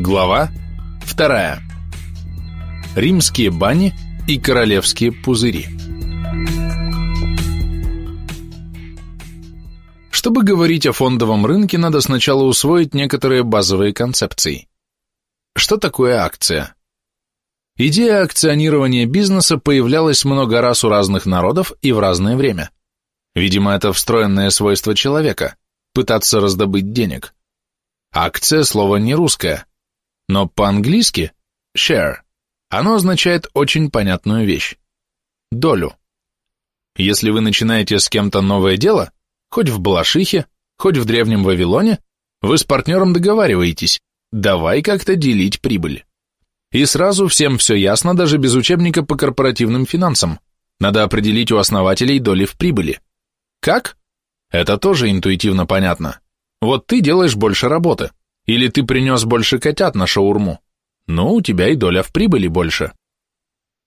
Глава вторая. Римские бани и королевские пузыри. Чтобы говорить о фондовом рынке, надо сначала усвоить некоторые базовые концепции. Что такое акция? Идея акционирования бизнеса появлялась много раз у разных народов и в разное время. Видимо, это встроенное свойство человека – пытаться раздобыть денег. Акция – слово не русское, но по-английски share оно означает очень понятную вещь – долю. Если вы начинаете с кем-то новое дело, хоть в Балашихе, хоть в Древнем Вавилоне, вы с партнером договариваетесь, давай как-то делить прибыль. И сразу всем все ясно, даже без учебника по корпоративным финансам. Надо определить у основателей доли в прибыли. Как? Это тоже интуитивно понятно. Вот ты делаешь больше работы, или ты принес больше котят на шаурму, но у тебя и доля в прибыли больше.